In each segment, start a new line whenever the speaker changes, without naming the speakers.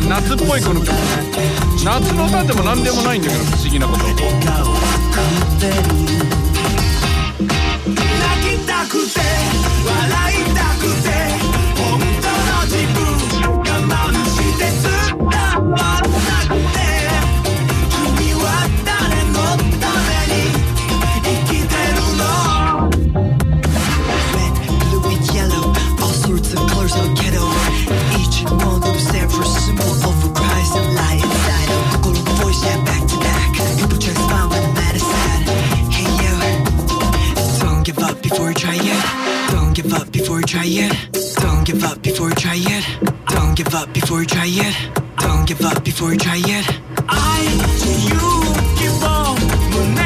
な夏っぽいこの曲夏の歌でも何でもないんだけど不思議なこと。
泣きたくて笑
before you try it. Don't give up before you try it.
I, you,
keep on moving.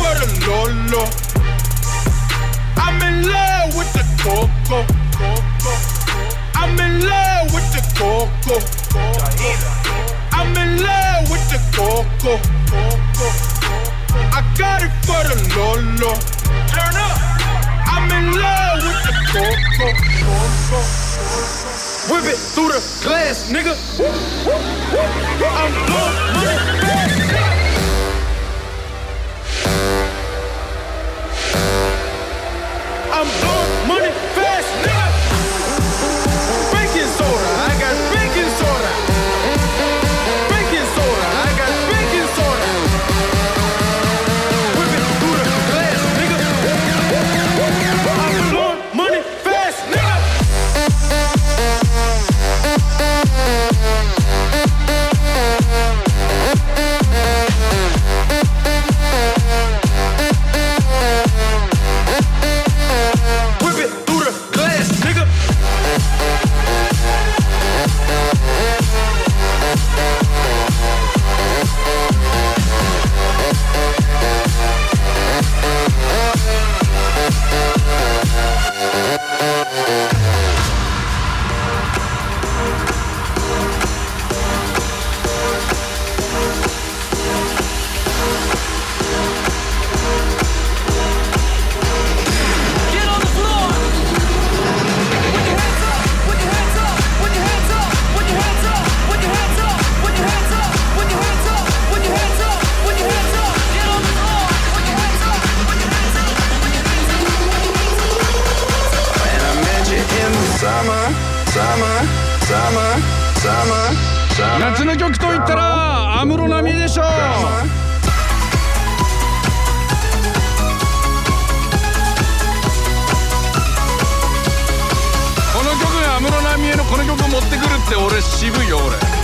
for the Lolo. I'm in love with the Coco. I'm in love with the Coco. I'm in love with the Coco. I got it for the Lolo. Turn up. I'm in love with the Coco. Whip it through the glass, nigga. I'm blowing money.
持ってくるって俺渋いよ俺。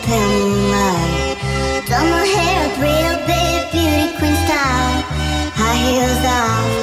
open mind. Done my hair up real big, beauty queen style. High heels off.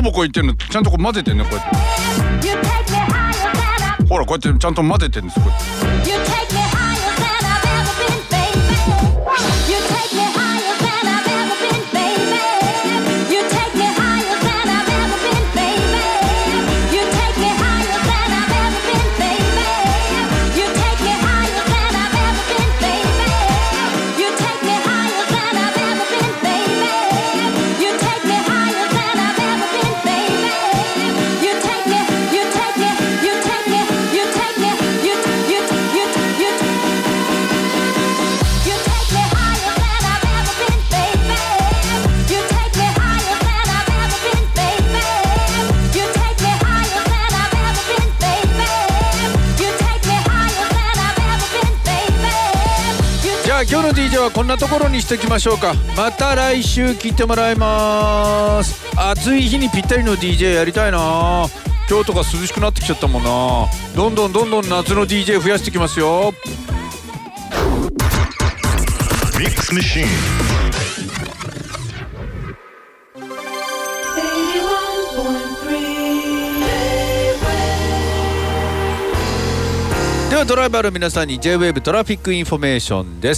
コボコいってんの。ちゃんとこう混ぜてんねこうやって。ほらこうやってちゃんと混ぜてんですこうやってあ今日の DJ はこんなところにしておきましょうか。また来週来てもらいます。暑い日にぴったりの DJ やりたいな。今日とか涼しくなってきちゃったもんな。どんどんどんどん夏の DJ 増やしてきますよ.ではドライバーの皆さんに J-WAVE トラフィックインフォメーションです